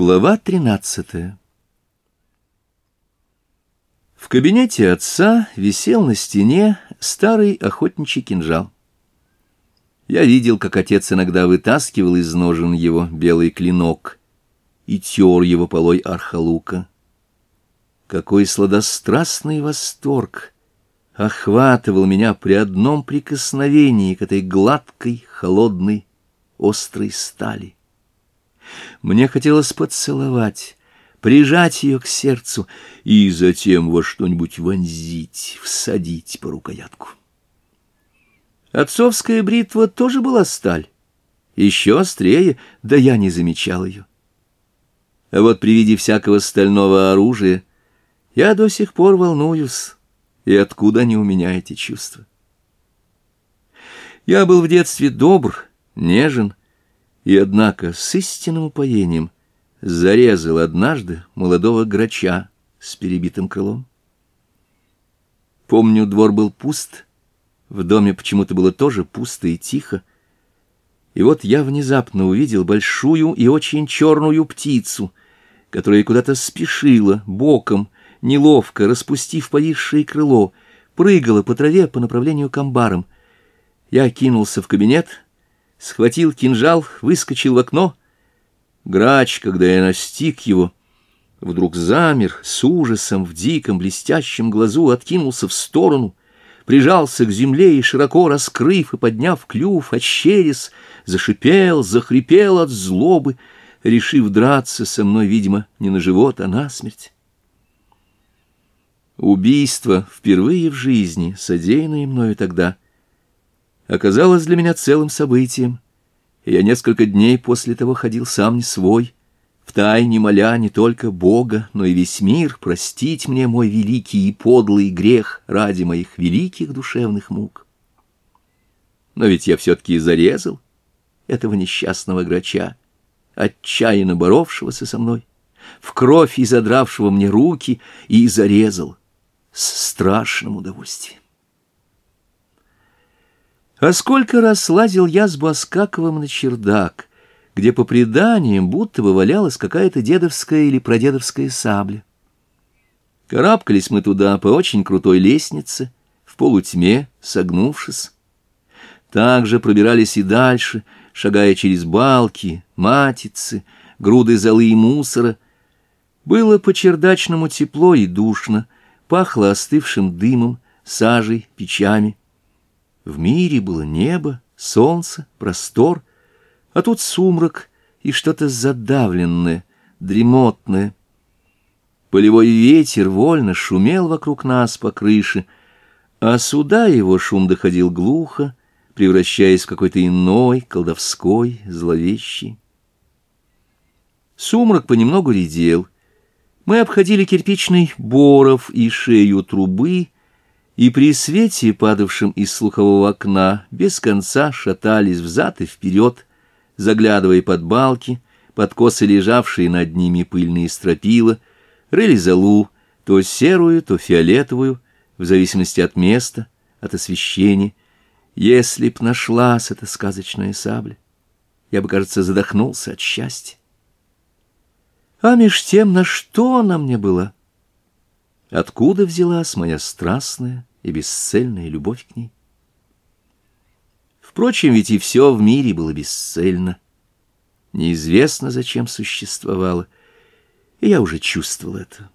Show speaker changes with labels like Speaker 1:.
Speaker 1: Глава 13 В кабинете отца висел на стене старый охотничий кинжал. Я видел, как отец иногда вытаскивал из ножен его белый клинок и тер его полой архалука. Какой сладострастный восторг охватывал меня при одном прикосновении к этой гладкой, холодной, острой стали! Мне хотелось поцеловать, прижать ее к сердцу и затем во что-нибудь вонзить, всадить по рукоятку. Отцовская бритва тоже была сталь, еще острее, да я не замечал ее. А вот при виде всякого стального оружия я до сих пор волнуюсь, и откуда они у меня эти чувства? Я был в детстве добр, нежен, и однако с истинным упоением зарезал однажды молодого грача с перебитым крылом. Помню, двор был пуст, в доме почему-то было тоже пусто и тихо, и вот я внезапно увидел большую и очень черную птицу, которая куда-то спешила, боком, неловко, распустив повисшее крыло, прыгала по траве по направлению к амбарам. Я кинулся в кабинет — схватил кинжал, выскочил в окно. Грач, когда я настиг его, вдруг замер, с ужасом в диком блестящем глазу откинулся в сторону, прижался к земле и, широко раскрыв и подняв клюв, отщерез, зашипел, захрипел от злобы, решив драться со мной, видимо, не на живот, а на смерть. Убийство впервые в жизни, содеянное мною тогда — оказалось для меня целым событием. И я несколько дней после того ходил сам не свой, втайне моля не только Бога, но и весь мир простить мне мой великий и подлый грех ради моих великих душевных мук. Но ведь я все-таки зарезал этого несчастного грача, отчаянно боровшегося со мной, в кровь и задравшего мне руки, и зарезал с страшным удовольствием. А сколько раз лазил я с Баскаковым на чердак, где, по преданиям, будто бы валялась какая-то дедовская или прадедовская сабля. Карабкались мы туда по очень крутой лестнице, в полутьме, согнувшись. Также пробирались и дальше, шагая через балки, матицы, груды золы и мусора. Было по-чердачному тепло и душно, пахло остывшим дымом, сажей, печами. В мире было небо, солнце, простор, а тут сумрак и что-то задавленное, дремотное. Полевой ветер вольно шумел вокруг нас по крыше, а сюда его шум доходил глухо, превращаясь в какой-то иной, колдовской, зловещий. Сумрак понемногу редел. Мы обходили кирпичный боров и шею трубы, и при свете, падавшем из слухового окна, без конца шатались взад и вперед, заглядывая под балки, под косы лежавшие над ними пыльные стропила, рыли залу, то серую, то фиолетовую, в зависимости от места, от освещения. Если б нашлась эта сказочная сабля, я бы, кажется, задохнулся от счастья. А меж тем, на что она мне была? Откуда взялась моя страстная, и бесцельная любовь к ней. Впрочем, ведь и все в мире было бесцельно. Неизвестно, зачем существовало. И я уже чувствовал это.